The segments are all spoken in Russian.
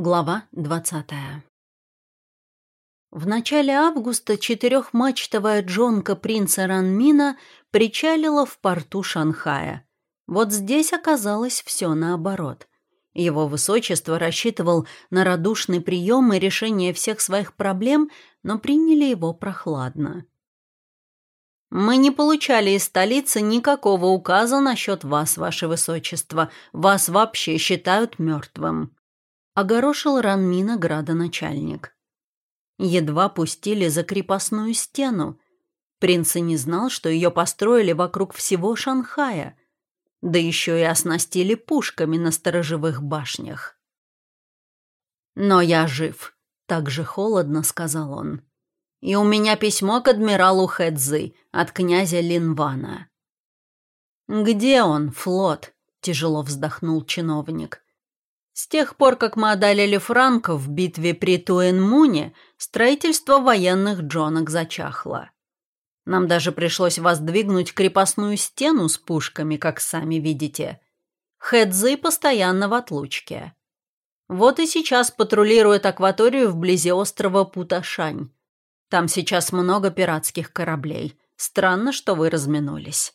Глава двадцатая В начале августа четырехмачтовая джонка принца Ранмина причалила в порту Шанхая. Вот здесь оказалось все наоборот. Его высочество рассчитывал на радушный прием и решение всех своих проблем, но приняли его прохладно. «Мы не получали из столицы никакого указа насчет вас, ваше высочество. Вас вообще считают мертвым», — огорошил Ранмина градоначальник. Едва пустили за крепостную стену. Принц и не знал, что ее построили вокруг всего Шанхая, да еще и оснастили пушками на сторожевых башнях. «Но я жив», — так же холодно сказал он. «И у меня письмо к адмиралу Хэдзы от князя Линвана». «Где он, флот?» — тяжело вздохнул чиновник. С тех пор, как мы одолели франков в битве при Туэнмуне, строительство военных джонок зачахло. Нам даже пришлось воздвигнуть крепостную стену с пушками, как сами видите. Хэдзы постоянно в отлучке. Вот и сейчас патрулирует акваторию вблизи острова Путашань. Там сейчас много пиратских кораблей. Странно, что вы разминулись.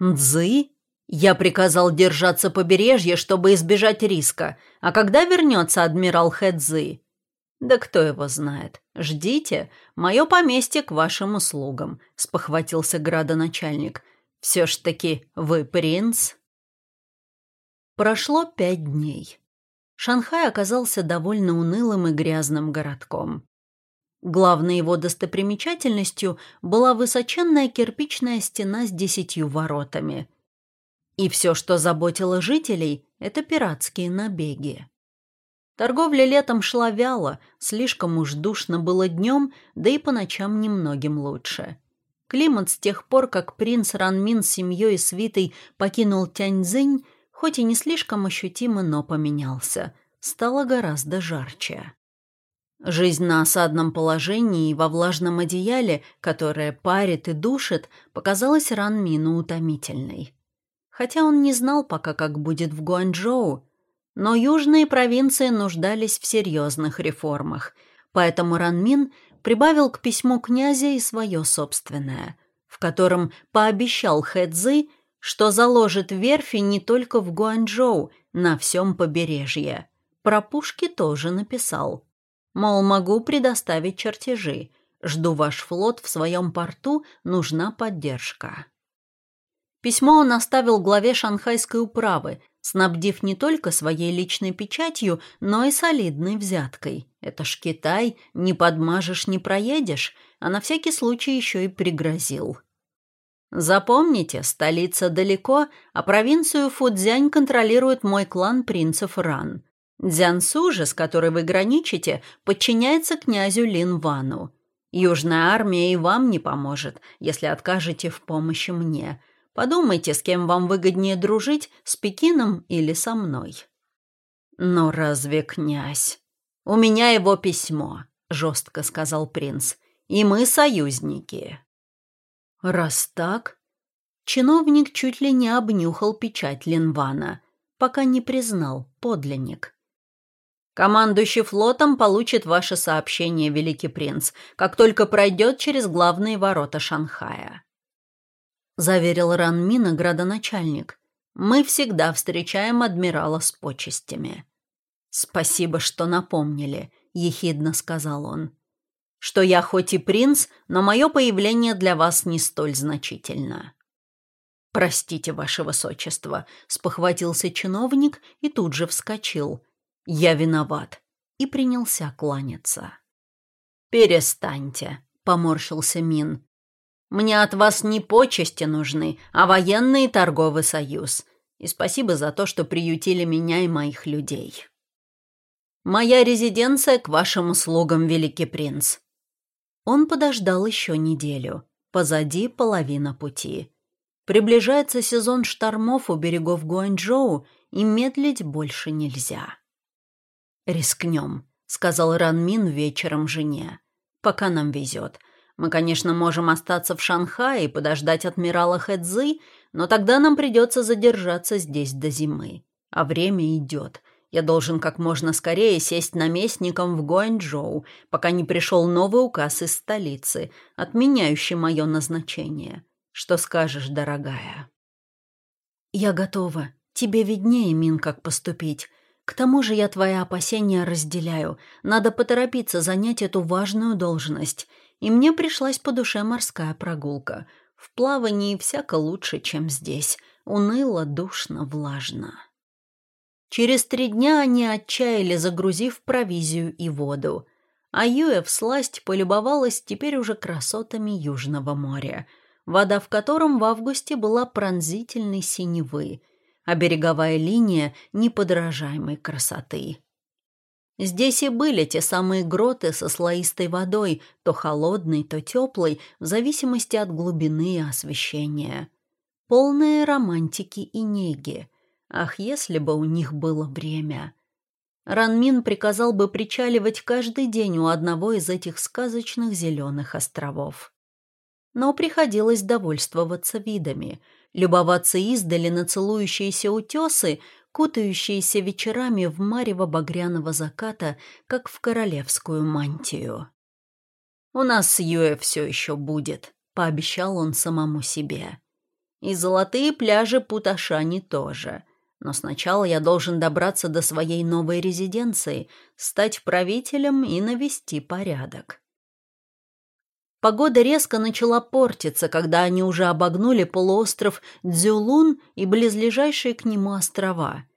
Цзы? Я приказал держаться побережья, чтобы избежать риска. А когда вернется адмирал Хэдзы? Да кто его знает. Ждите, мое поместье к вашим услугам, спохватился градоначальник. Все ж таки вы принц? Прошло пять дней. Шанхай оказался довольно унылым и грязным городком. Главной его достопримечательностью была высоченная кирпичная стена с десятью воротами – и все, что заботило жителей, это пиратские набеги. Торговля летом шла вяло, слишком уж душно было днем, да и по ночам немногим лучше. Климат с тех пор, как принц Ранмин с семьей и свитой покинул Тяньцзинь, хоть и не слишком ощутимо, но поменялся. Стало гораздо жарче. Жизнь на осадном положении и во влажном одеяле, которое парит и душит, показалась Ранмину утомительной хотя он не знал пока, как будет в Гуанчжоу. Но южные провинции нуждались в серьезных реформах, поэтому Ранмин прибавил к письму князя и свое собственное, в котором пообещал Хэцзы, что заложит верфи не только в Гуанчжоу, на всем побережье. Про пушки тоже написал. Мол, могу предоставить чертежи. Жду ваш флот в своем порту, нужна поддержка. Письмо он оставил главе шанхайской управы, снабдив не только своей личной печатью, но и солидной взяткой. Это ж Китай, не подмажешь, не проедешь, а на всякий случай еще и пригрозил. Запомните, столица далеко, а провинцию Фудзянь контролирует мой клан принцев Ран. Дзянсу же, с которой вы граничите, подчиняется князю Лин Вану. Южная армия и вам не поможет, если откажете в помощи мне. Подумайте, с кем вам выгоднее дружить, с Пекином или со мной. Но разве князь? У меня его письмо, жестко сказал принц. И мы союзники. Раз так, чиновник чуть ли не обнюхал печать Линвана, пока не признал подлинник. Командующий флотом получит ваше сообщение, Великий принц, как только пройдет через главные ворота Шанхая заверил Ранмина градоначальник. «Мы всегда встречаем адмирала с почестями». «Спасибо, что напомнили», — ехидно сказал он. «Что я хоть и принц, но мое появление для вас не столь значительно». «Простите, ваше высочество», — спохватился чиновник и тут же вскочил. «Я виноват», и принялся кланяться. «Перестаньте», — поморщился Мин. Мне от вас не почести нужны, а военный и торговый союз. И спасибо за то, что приютили меня и моих людей. Моя резиденция к вашим услугам, великий принц». Он подождал еще неделю. Позади половина пути. Приближается сезон штормов у берегов Гуанчжоу, и медлить больше нельзя. «Рискнем», — сказал Ранмин вечером жене. «Пока нам везет. Мы, конечно, можем остаться в Шанхае и подождать адмирала Хэдзы, но тогда нам придется задержаться здесь до зимы. А время идет. Я должен как можно скорее сесть наместником в Гуанчжоу, пока не пришел новый указ из столицы, отменяющий мое назначение. Что скажешь, дорогая?» «Я готова. Тебе виднее, Мин, как поступить. К тому же я твои опасения разделяю. Надо поторопиться занять эту важную должность. И мне пришлась по душе морская прогулка. В плавании всяко лучше, чем здесь. Уныло, душно, влажно». Через три дня они отчаяли, загрузив провизию и воду. А Юев сласть полюбовалась теперь уже красотами Южного моря, вода в котором в августе была пронзительной синевы, а береговая линия неподражаемой красоты. Здесь и были те самые гроты со слоистой водой, то холодной, то теплой, в зависимости от глубины и освещения. Полные романтики и неги — Ах, если бы у них было время! Ранмин приказал бы причаливать каждый день у одного из этих сказочных зеленых островов. Но приходилось довольствоваться видами, любоваться издали на целующиеся утесы, кутающиеся вечерами в марево багряного заката, как в королевскую мантию. «У нас с Юэ все еще будет», — пообещал он самому себе. «И золотые пляжи Путашани тоже. Но сначала я должен добраться до своей новой резиденции, стать правителем и навести порядок. Погода резко начала портиться, когда они уже обогнули полуостров Дзюлун и близлежащие к нему острова.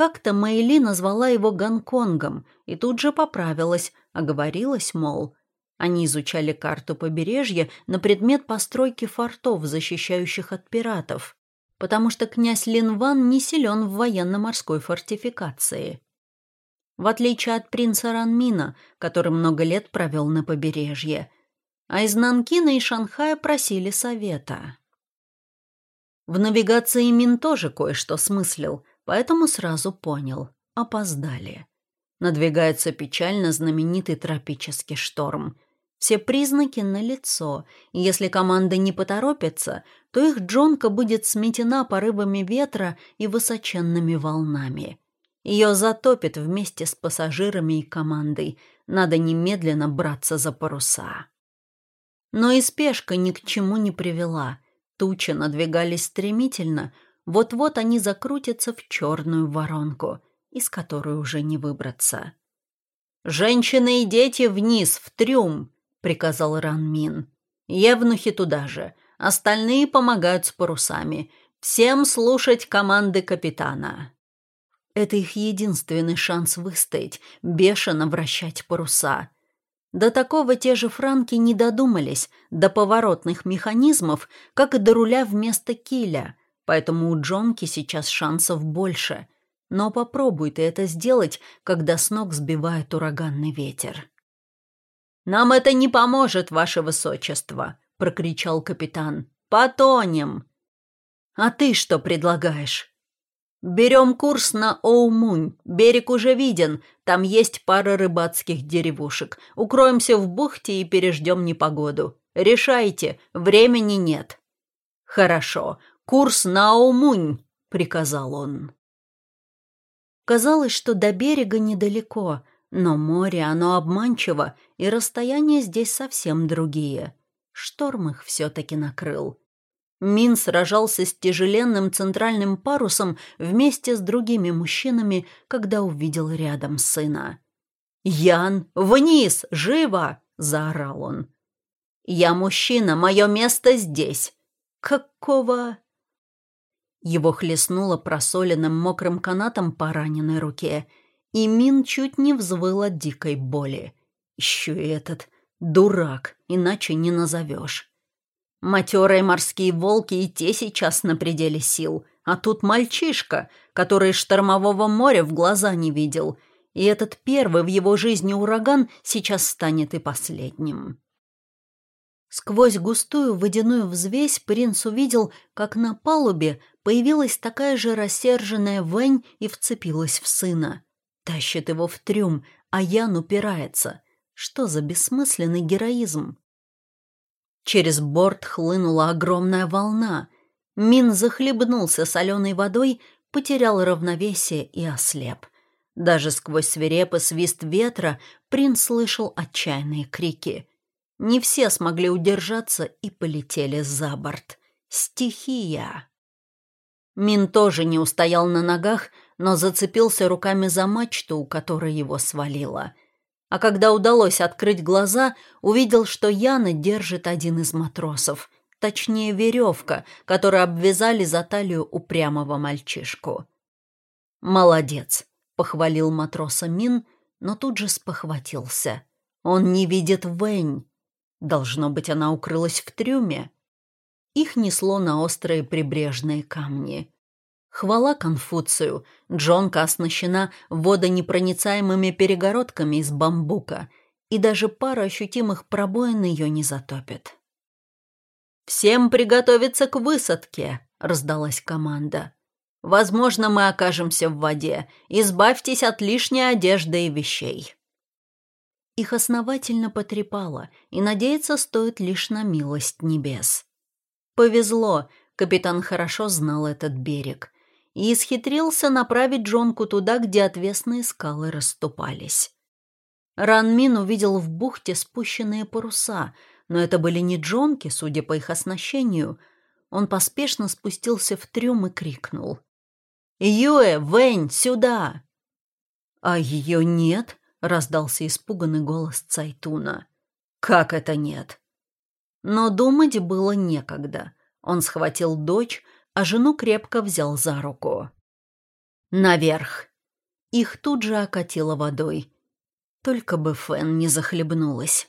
Как-то Мэйли назвала его Гонконгом и тут же поправилась, оговорилась, мол, они изучали карту побережья на предмет постройки фортов, защищающих от пиратов потому что князь Линван не силен в военно-морской фортификации. В отличие от принца Ранмина, который много лет провел на побережье, а из Нанкина и Шанхая просили совета. В навигации Мин тоже кое-что смыслил, поэтому сразу понял – опоздали. Надвигается печально знаменитый тропический шторм – все признаки налицо, и если команда не поторопится, то их джонка будет сметена порывами ветра и высоченными волнами. Ее затопит вместе с пассажирами и командой. Надо немедленно браться за паруса. Но и спешка ни к чему не привела. Тучи надвигались стремительно. Вот-вот они закрутятся в черную воронку, из которой уже не выбраться. «Женщины и дети вниз, в трюм!» — приказал Ранмин. «Евнухи туда же. Остальные помогают с парусами. Всем слушать команды капитана». Это их единственный шанс выстоять, бешено вращать паруса. До такого те же франки не додумались, до поворотных механизмов, как и до руля вместо киля, поэтому у Джонки сейчас шансов больше. Но попробуй ты это сделать, когда с ног сбивает ураганный ветер. «Нам это не поможет, ваше высочество», — прокричал капитан. «Потонем». «А ты что предлагаешь?» «Берем курс на Оумунь. Берег уже виден. Там есть пара рыбацких деревушек. Укроемся в бухте и переждем непогоду. Решайте, времени нет». «Хорошо. Курс на Оумунь», — приказал он. Казалось, что до берега недалеко, но море, оно обманчиво, и расстояния здесь совсем другие. Шторм их все-таки накрыл. Мин сражался с тяжеленным центральным парусом вместе с другими мужчинами, когда увидел рядом сына. «Ян, вниз! Живо!» — заорал он. «Я мужчина, мое место здесь!» «Какого?» Его хлестнуло просоленным мокрым канатом по раненой руке — и Мин чуть не взвыл от дикой боли. Еще и этот дурак, иначе не назовешь. Матерые морские волки и те сейчас на пределе сил, а тут мальчишка, который штормового моря в глаза не видел, и этот первый в его жизни ураган сейчас станет и последним. Сквозь густую водяную взвесь принц увидел, как на палубе появилась такая же рассерженная Вэнь и вцепилась в сына. Тащит его в трюм, а Ян упирается. Что за бессмысленный героизм? Через борт хлынула огромная волна. Мин захлебнулся соленой водой, потерял равновесие и ослеп. Даже сквозь свирепый свист ветра принц слышал отчаянные крики. Не все смогли удержаться и полетели за борт. Стихия. Мин тоже не устоял на ногах, но зацепился руками за мачту, у которой его свалило. А когда удалось открыть глаза, увидел, что Яна держит один из матросов, точнее веревка, которую обвязали за талию упрямого мальчишку. «Молодец», — похвалил матроса Мин, но тут же спохватился. «Он не видит Вэнь. Должно быть, она укрылась в трюме». Их несло на острые прибрежные камни. Хвала Конфуцию, Джонка оснащена водонепроницаемыми перегородками из бамбука, и даже пара ощутимых пробоин ее не затопит. «Всем приготовиться к высадке!» — раздалась команда. «Возможно, мы окажемся в воде. Избавьтесь от лишней одежды и вещей». Их основательно потрепало, и надеяться стоит лишь на милость небес. Повезло, капитан хорошо знал этот берег и исхитрился направить Джонку туда, где отвесные скалы расступались. Ранмин увидел в бухте спущенные паруса, но это были не Джонки, судя по их оснащению. Он поспешно спустился в трюм и крикнул. «Юэ, Вэнь, сюда!» «А ее нет?» — раздался испуганный голос Цайтуна. «Как это нет?» Но думать было некогда. Он схватил дочь, а жену крепко взял за руку. «Наверх!» Их тут же окатило водой. Только бы Фэн не захлебнулась.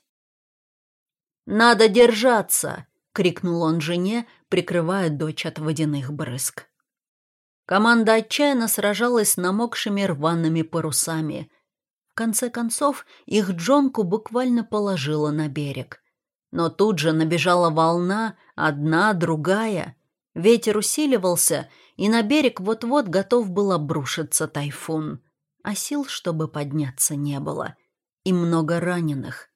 «Надо держаться!» — крикнул он жене, прикрывая дочь от водяных брызг. Команда отчаянно сражалась с намокшими рваными парусами. В конце концов, их Джонку буквально положила на берег. Но тут же набежала волна, одна, другая. Ветер усиливался, и на берег вот-вот готов был обрушиться тайфун. А сил, чтобы подняться, не было. И много раненых.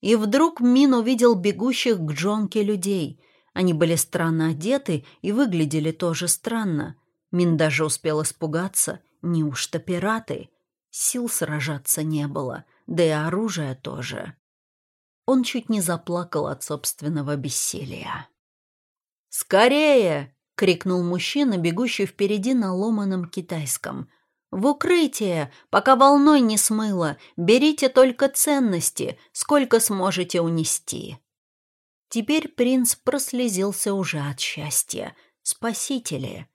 И вдруг Мин увидел бегущих к Джонке людей. Они были странно одеты и выглядели тоже странно. Мин даже успел испугаться. Неужто пираты? Сил сражаться не было, да и оружия тоже. Он чуть не заплакал от собственного бессилия. «Скорее!» — крикнул мужчина, бегущий впереди на ломаном китайском. «В укрытие! Пока волной не смыло! Берите только ценности, сколько сможете унести!» Теперь принц прослезился уже от счастья. Спасители!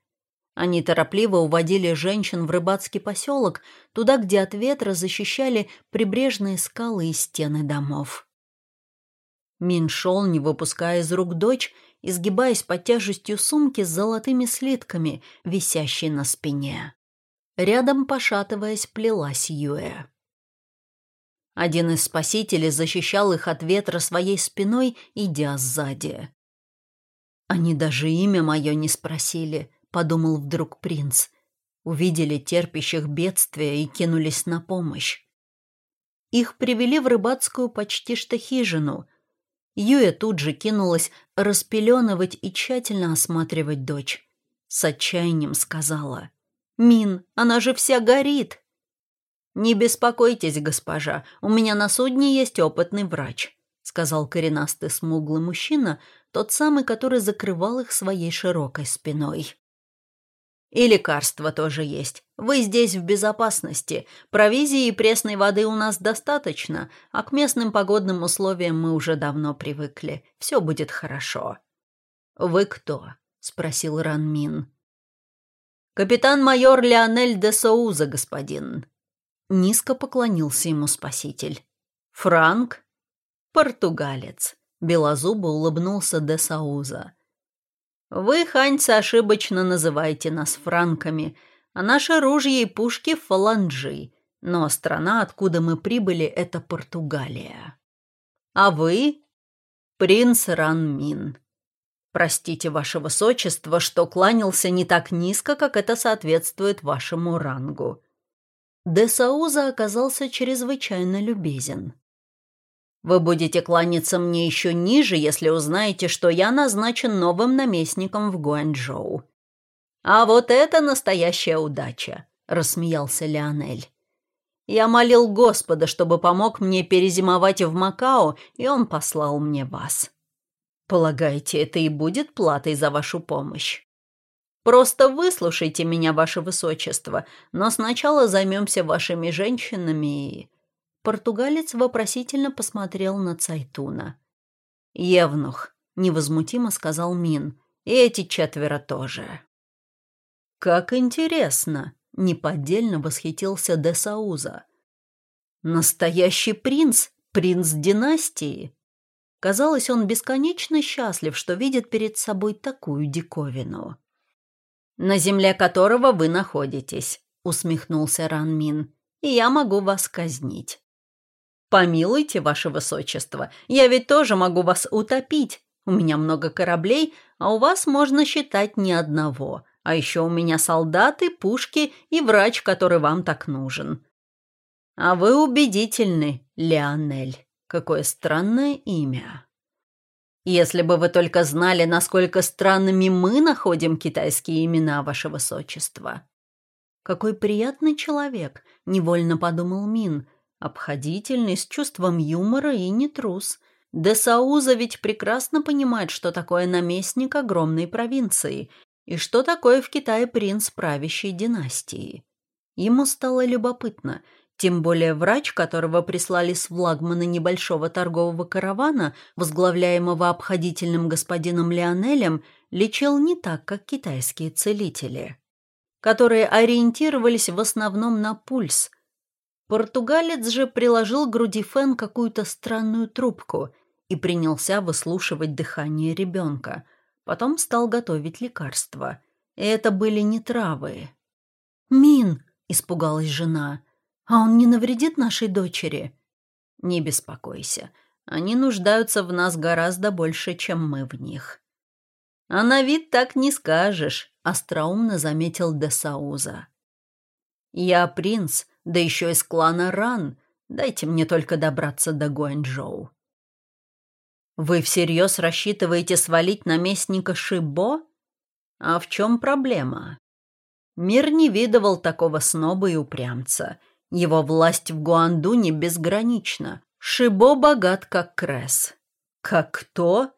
Они торопливо уводили женщин в рыбацкий поселок, туда, где от ветра защищали прибрежные скалы и стены домов. Мин шел, не выпуская из рук дочь, изгибаясь под тяжестью сумки с золотыми слитками, висящей на спине. Рядом, пошатываясь, плелась Юэ. Один из спасителей защищал их от ветра своей спиной, идя сзади. «Они даже имя мое не спросили», — подумал вдруг принц. Увидели терпящих бедствия и кинулись на помощь. Их привели в рыбацкую почти что хижину — Юя тут же кинулась распеленывать и тщательно осматривать дочь. С отчаянием сказала. «Мин, она же вся горит!» «Не беспокойтесь, госпожа, у меня на судне есть опытный врач», сказал коренастый смуглый мужчина, тот самый, который закрывал их своей широкой спиной. И лекарства тоже есть. Вы здесь в безопасности. Провизии и пресной воды у нас достаточно, а к местным погодным условиям мы уже давно привыкли. Все будет хорошо». «Вы кто?» — спросил Ранмин. «Капитан-майор Леонель де Соуза, господин». Низко поклонился ему спаситель. «Франк?» «Португалец», — белозубо улыбнулся де Сауза. Вы, ханьцы, ошибочно называете нас франками, а наши ружья и пушки — фаланджи. Но страна, откуда мы прибыли, — это Португалия. А вы — принц Ранмин. Простите, ваше высочество, что кланялся не так низко, как это соответствует вашему рангу. Де Сауза оказался чрезвычайно любезен. Вы будете кланяться мне еще ниже, если узнаете, что я назначен новым наместником в Гуанчжоу». «А вот это настоящая удача», — рассмеялся Леонель. Я молил Господа, чтобы помог мне перезимовать в Макао, и он послал мне вас. Полагаете, это и будет платой за вашу помощь? Просто выслушайте меня, ваше высочество, но сначала займемся вашими женщинами и...» Португалец вопросительно посмотрел на Цайтуна. «Евнух», — невозмутимо сказал Мин, — «и эти четверо тоже». «Как интересно!» — неподдельно восхитился де Сауза. «Настоящий принц, принц династии!» Казалось, он бесконечно счастлив, что видит перед собой такую диковину на земле которого вы находитесь», — усмехнулся Ранмин, — «и я могу вас казнить». «Помилуйте, ваше высочество, я ведь тоже могу вас утопить. У меня много кораблей, а у вас можно считать ни одного. А еще у меня солдаты, пушки и врач, который вам так нужен». «А вы убедительны, Леонель. Какое странное имя». Если бы вы только знали, насколько странными мы находим китайские имена, ваше высочество». «Какой приятный человек», — невольно подумал Мин. «Обходительный, с чувством юмора и не трус. Де Сауза ведь прекрасно понимает, что такое наместник огромной провинции и что такое в Китае принц правящей династии». Ему стало любопытно, тем более врач, которого прислали с флагмана небольшого торгового каравана, возглавляемого обходительным господином Леонелем, лечил не так, как китайские целители, которые ориентировались в основном на пульс. Португалец же приложил к груди Фен какую-то странную трубку и принялся выслушивать дыхание ребенка. Потом стал готовить лекарства. И это были не травы. «Мин!» — испугалась жена — а он не навредит нашей дочери? Не беспокойся. Они нуждаются в нас гораздо больше, чем мы в них. А на вид так не скажешь, остроумно заметил Десауза. Я принц, да еще из клана Ран. Дайте мне только добраться до Гуанчжоу. Вы всерьез рассчитываете свалить наместника Шибо? А в чем проблема? Мир не видывал такого сноба и упрямца — его власть в Гуандуне безгранична. Шибо богат, как Кресс. Как кто?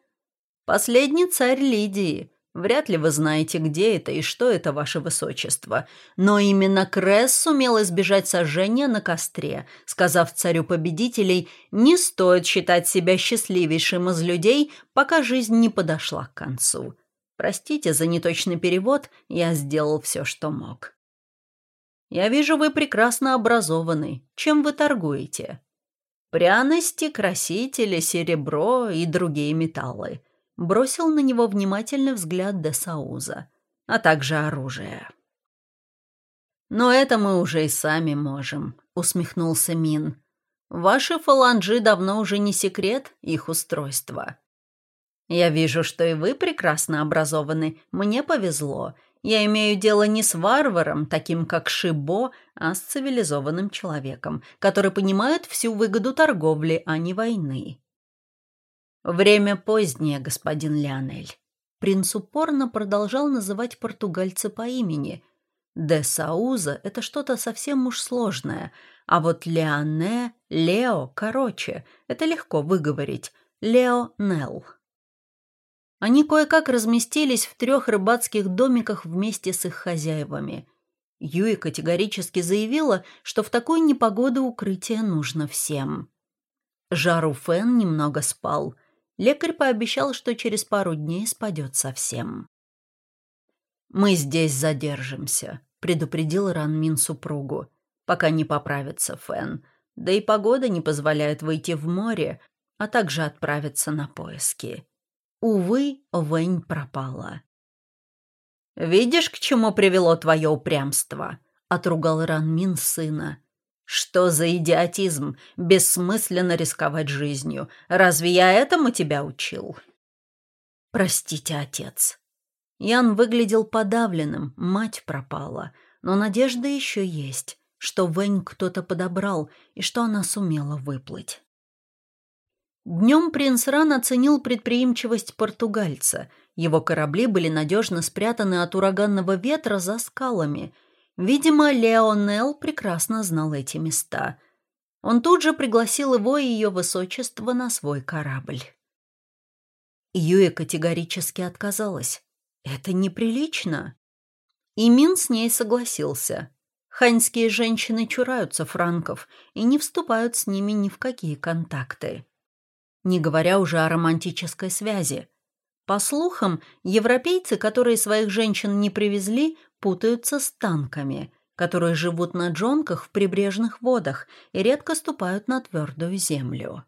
Последний царь Лидии. Вряд ли вы знаете, где это и что это, ваше высочество. Но именно Кресс сумел избежать сожжения на костре, сказав царю победителей, не стоит считать себя счастливейшим из людей, пока жизнь не подошла к концу. Простите за неточный перевод, я сделал все, что мог. Я вижу, вы прекрасно образованы. Чем вы торгуете? Пряности, красители, серебро и другие металлы. Бросил на него внимательный взгляд де Сауза, а также оружие. «Но это мы уже и сами можем», — усмехнулся Мин. «Ваши фаланжи давно уже не секрет их устройства. Я вижу, что и вы прекрасно образованы. Мне повезло. Я имею дело не с варваром, таким как Шибо, а с цивилизованным человеком, который понимает всю выгоду торговли, а не войны. Время позднее, господин Леонель. Принц упорно продолжал называть португальца по имени. Де Сауза — это что-то совсем уж сложное, а вот Леоне, Лео, короче, это легко выговорить. Лео Нелл. Они кое-как разместились в трех рыбацких домиках вместе с их хозяевами. Юи категорически заявила, что в такую непогоду укрытие нужно всем. Жару Фэн немного спал. Лекарь пообещал, что через пару дней спадет совсем. «Мы здесь задержимся», — предупредил Ранмин супругу, «пока не поправится Фэн. Да и погода не позволяет выйти в море, а также отправиться на поиски». Увы, Вэнь пропала. «Видишь, к чему привело твое упрямство?» — отругал Ранмин сына. «Что за идиотизм? Бессмысленно рисковать жизнью. Разве я этому тебя учил?» «Простите, отец». Ян выглядел подавленным, мать пропала, но надежда еще есть, что Вэнь кто-то подобрал и что она сумела выплыть. Днем принц Ран оценил предприимчивость португальца. Его корабли были надежно спрятаны от ураганного ветра за скалами. Видимо, Леонел прекрасно знал эти места. Он тут же пригласил его и ее высочество на свой корабль. Юэ категорически отказалась. «Это неприлично». И Мин с ней согласился. Ханьские женщины чураются франков и не вступают с ними ни в какие контакты. Не говоря уже о романтической связи. По слухам, европейцы, которые своих женщин не привезли, путаются с танками, которые живут на джонках в прибрежных водах и редко ступают на твердую землю.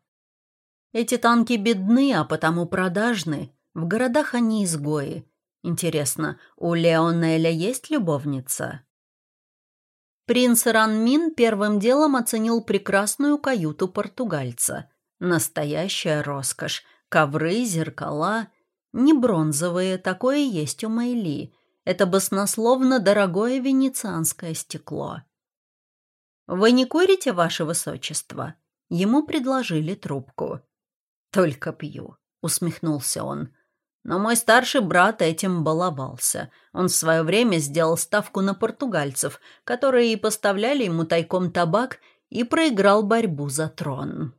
Эти танки бедны, а потому продажны. В городах они изгои. Интересно, у Леонеля есть любовница? Принц Ранмин первым делом оценил прекрасную каюту португальца. Настоящая роскошь. Ковры, зеркала. Не бронзовые, такое есть у Мэйли. Это баснословно дорогое венецианское стекло. «Вы не курите, ваше высочество?» Ему предложили трубку. «Только пью», — усмехнулся он. «Но мой старший брат этим баловался. Он в свое время сделал ставку на португальцев, которые и поставляли ему тайком табак, и проиграл борьбу за трон».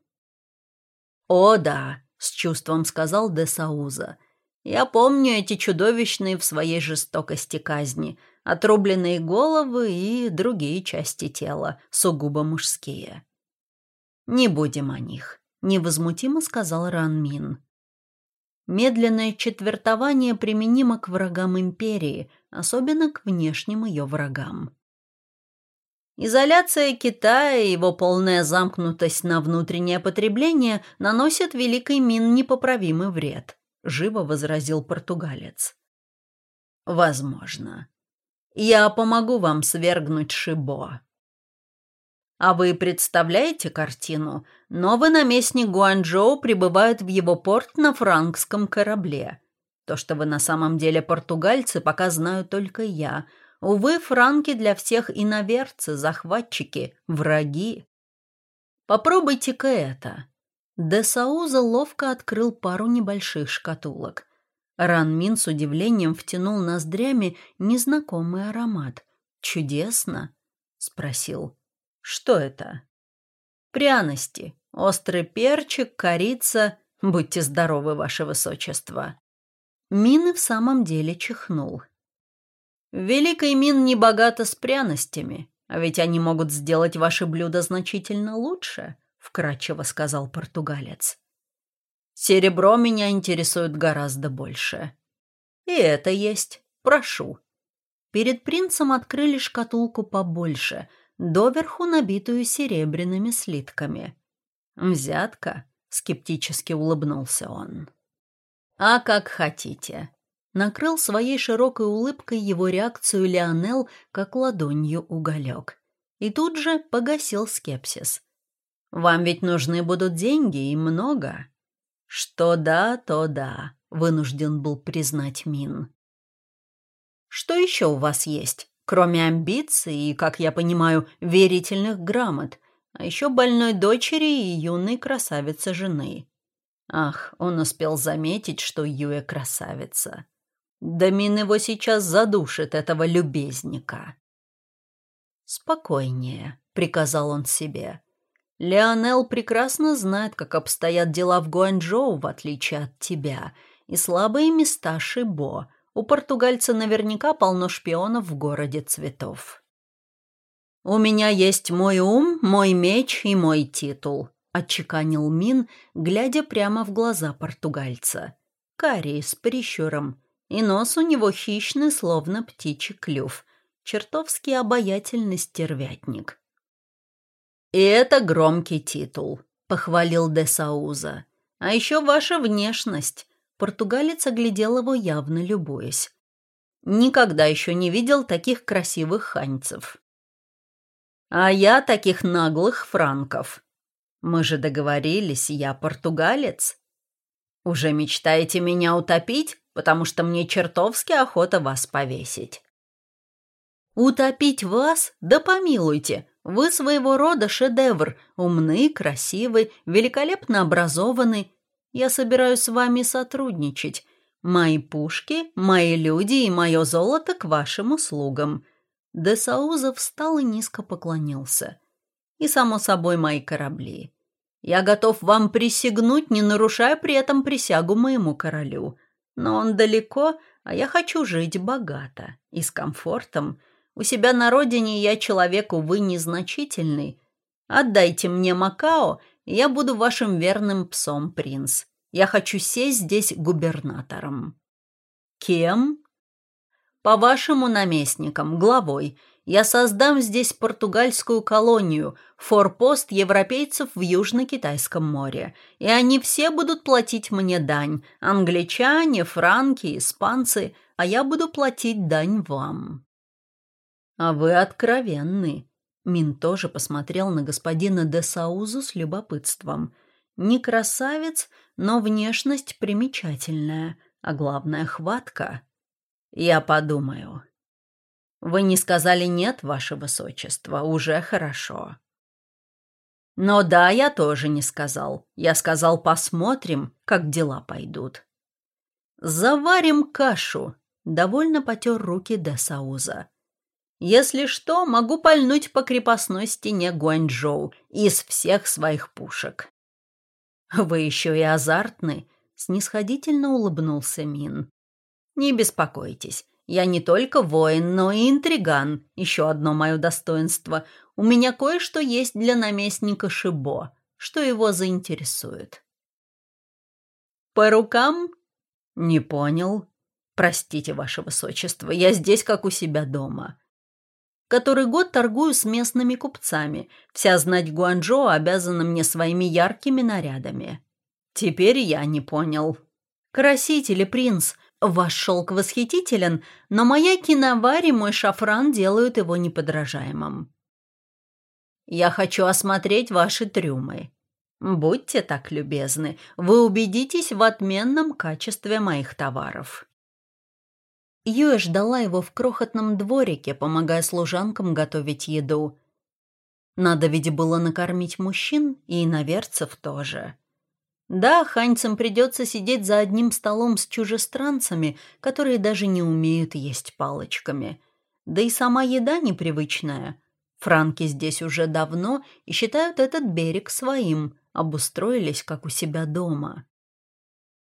«О, да», — с чувством сказал де Сауза. «Я помню эти чудовищные в своей жестокости казни, отрубленные головы и другие части тела, сугубо мужские. Не будем о них. — невозмутимо сказал Ранмин. Медленное четвертование применимо к врагам империи, особенно к внешним ее врагам. Изоляция Китая и его полная замкнутость на внутреннее потребление наносят Великой Мин непоправимый вред, живо возразил португалец. Возможно. Я помогу вам свергнуть Шибо. А вы представляете картину? Новый наместник Гуанчжоу прибывает в его порт на франкском корабле. То, что вы на самом деле португальцы, пока знаю только я. Увы, франки для всех иноверцы, захватчики, враги. Попробуйте-ка это. Де Сауза ловко открыл пару небольших шкатулок. Ранмин с удивлением втянул ноздрями незнакомый аромат. «Чудесно?» — спросил. Что это? Пряности. Острый перчик, корица. Будьте здоровы, ваше высочество. Мин в самом деле чихнул. Великий Мин не богата с пряностями, а ведь они могут сделать ваше блюдо значительно лучше, вкратчиво сказал португалец. Серебро меня интересует гораздо больше. И это есть. Прошу. Перед принцем открыли шкатулку побольше — доверху набитую серебряными слитками. «Взятка?» — скептически улыбнулся он. «А как хотите». Накрыл своей широкой улыбкой его реакцию Леонел, как ладонью уголек. И тут же погасил скепсис. «Вам ведь нужны будут деньги и много». «Что да, то да», — вынужден был признать Мин. «Что еще у вас есть?» кроме амбиций и, как я понимаю, верительных грамот, а еще больной дочери и юной красавицы жены. Ах, он успел заметить, что Юэ красавица. Дамин его сейчас задушит, этого любезника. «Спокойнее», — приказал он себе. «Леонел прекрасно знает, как обстоят дела в Гуанчжоу, в отличие от тебя, и слабые места Шибо, у португальца наверняка полно шпионов в городе цветов. «У меня есть мой ум, мой меч и мой титул», — отчеканил Мин, глядя прямо в глаза португальца. Карий с прищуром, и нос у него хищный, словно птичий клюв, чертовски обаятельный стервятник. «И это громкий титул», — похвалил де Сауза. «А еще ваша внешность. Португалец оглядел его, явно любуясь. Никогда еще не видел таких красивых ханьцев. А я таких наглых франков. Мы же договорились, я португалец. Уже мечтаете меня утопить, потому что мне чертовски охота вас повесить. Утопить вас? Да помилуйте, вы своего рода шедевр, умный, красивый, великолепно образованный, я собираюсь с вами сотрудничать. Мои пушки, мои люди и мое золото к вашим услугам. Де Сауза встал и низко поклонился. «И, само собой, мои корабли. Я готов вам присягнуть, не нарушая при этом присягу моему королю. Но он далеко, а я хочу жить богато и с комфортом. У себя на родине я человек, увы, незначительный. Отдайте мне Макао, и я буду вашим верным псом, принц. Я хочу сесть здесь губернатором». «Кем?» «По-вашему наместникам, главой. Я создам здесь португальскую колонию, форпост европейцев в Южно-Китайском море, и они все будут платить мне дань. Англичане, франки, испанцы, а я буду платить дань вам». «А вы откровенны». Мин тоже посмотрел на господина де Саузу с любопытством. Не красавец, но внешность примечательная, а главное — хватка. «Я подумаю». «Вы не сказали «нет», ваше высочество, уже хорошо». «Но да, я тоже не сказал. Я сказал, посмотрим, как дела пойдут». «Заварим кашу», — довольно потер руки де Сауза. «Если что, могу пальнуть по крепостной стене Гуанчжоу из всех своих пушек». «Вы еще и азартны», — снисходительно улыбнулся Мин. «Не беспокойтесь, я не только воин, но и интриган. Еще одно мое достоинство. У меня кое-что есть для наместника Шибо, что его заинтересует». «По рукам?» «Не понял. Простите, ваше высочество, я здесь как у себя дома. Который год торгую с местными купцами. Вся знать Гуанчжоу обязана мне своими яркими нарядами. Теперь я не понял. Красители, принц, ваш шелк восхитителен, но моя киноварь и мой шафран делают его неподражаемым. Я хочу осмотреть ваши трюмы. Будьте так любезны, вы убедитесь в отменном качестве моих товаров. Юэ ждала его в крохотном дворике, помогая служанкам готовить еду. Надо ведь было накормить мужчин и иноверцев тоже. Да, ханьцам придется сидеть за одним столом с чужестранцами, которые даже не умеют есть палочками. Да и сама еда непривычная. Франки здесь уже давно и считают этот берег своим, обустроились как у себя дома.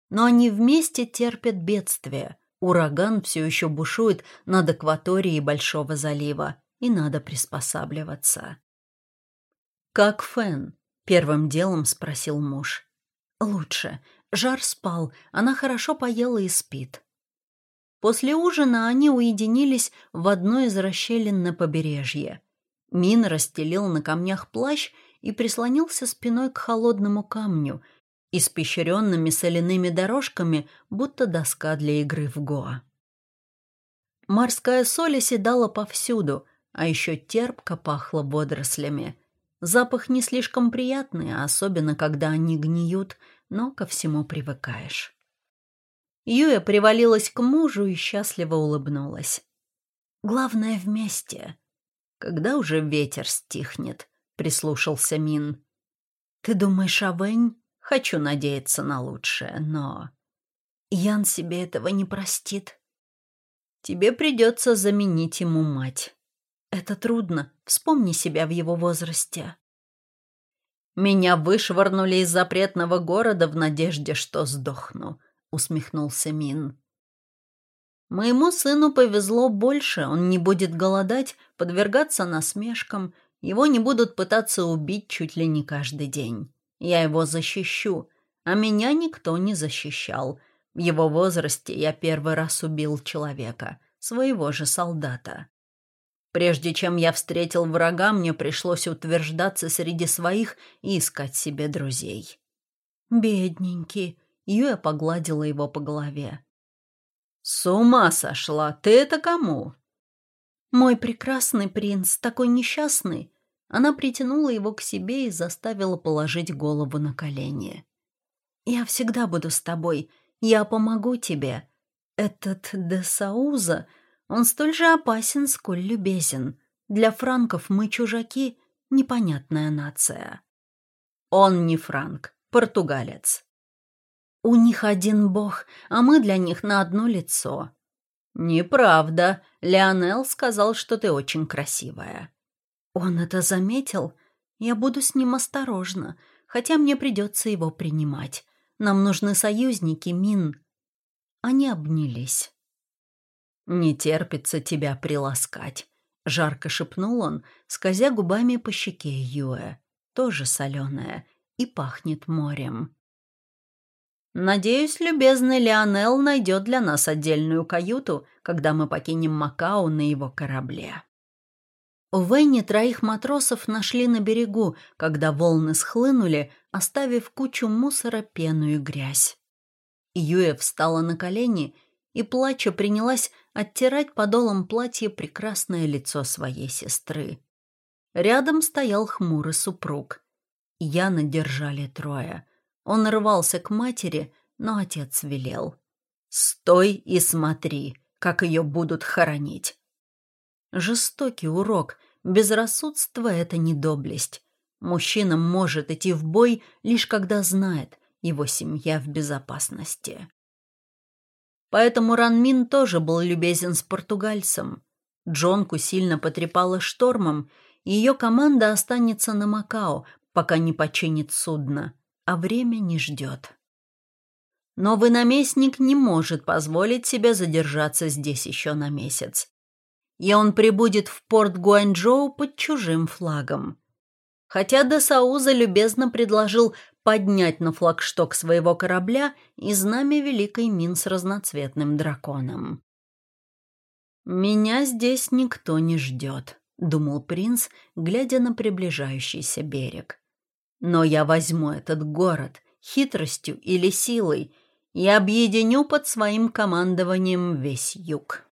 Но они вместе терпят бедствие – Ураган все еще бушует над акваторией Большого залива, и надо приспосабливаться. «Как Фен?» — первым делом спросил муж. «Лучше. Жар спал, она хорошо поела и спит». После ужина они уединились в одной из расщелин на побережье. Мин расстелил на камнях плащ и прислонился спиной к холодному камню, испещренными соляными дорожками, будто доска для игры в Гоа. Морская соль оседала повсюду, а еще терпко пахло водорослями. Запах не слишком приятный, особенно когда они гниют, но ко всему привыкаешь. Юя привалилась к мужу и счастливо улыбнулась. «Главное — вместе. Когда уже ветер стихнет?» — прислушался Мин. «Ты думаешь о Вэнь?» Хочу надеяться на лучшее, но... Ян себе этого не простит. Тебе придется заменить ему мать. Это трудно. Вспомни себя в его возрасте. Меня вышвырнули из запретного города в надежде, что сдохну, усмехнулся Мин. Моему сыну повезло больше, он не будет голодать, подвергаться насмешкам, его не будут пытаться убить чуть ли не каждый день. Я его защищу, а меня никто не защищал. В его возрасте я первый раз убил человека, своего же солдата. Прежде чем я встретил врага, мне пришлось утверждаться среди своих и искать себе друзей. «Бедненький», — Юя погладила его по голове. «С ума сошла! Ты это кому?» «Мой прекрасный принц, такой несчастный. Она притянула его к себе и заставила положить голову на колени. «Я всегда буду с тобой. Я помогу тебе. Этот де Сауза, он столь же опасен, сколь любезен. Для франков мы чужаки, непонятная нация». «Он не франк, португалец». «У них один бог, а мы для них на одно лицо». «Неправда. Леонел сказал, что ты очень красивая». «Он это заметил? Я буду с ним осторожна, хотя мне придется его принимать. Нам нужны союзники, Мин». Они обнялись. «Не терпится тебя приласкать», — жарко шепнул он, скользя губами по щеке Юэ, тоже соленая, и пахнет морем. «Надеюсь, любезный Леонел найдет для нас отдельную каюту, когда мы покинем Макао на его корабле». В Вейне троих матросов нашли на берегу, когда волны схлынули, оставив кучу мусора, пену и грязь. Юэ встала на колени и, плача, принялась оттирать подолом платья прекрасное лицо своей сестры. Рядом стоял хмурый супруг. Яна держали трое. Он рвался к матери, но отец велел. «Стой и смотри, как ее будут хоронить». Жестокий урок. Безрассудство — это не доблесть. Мужчина может идти в бой, лишь когда знает, его семья в безопасности. Поэтому Ранмин тоже был любезен с португальцем. Джонку сильно потрепала штормом, и ее команда останется на Макао, пока не починит судно, а время не ждет. Новый наместник не может позволить себе задержаться здесь еще на месяц. И он прибудет в порт Гуанчжоу под чужим флагом. Хотя Десауза любезно предложил поднять на флагшток своего корабля и знамя Великой Мин с разноцветным драконом. «Меня здесь никто не ждет», — думал принц, глядя на приближающийся берег. «Но я возьму этот город хитростью или силой и объединю под своим командованием весь юг».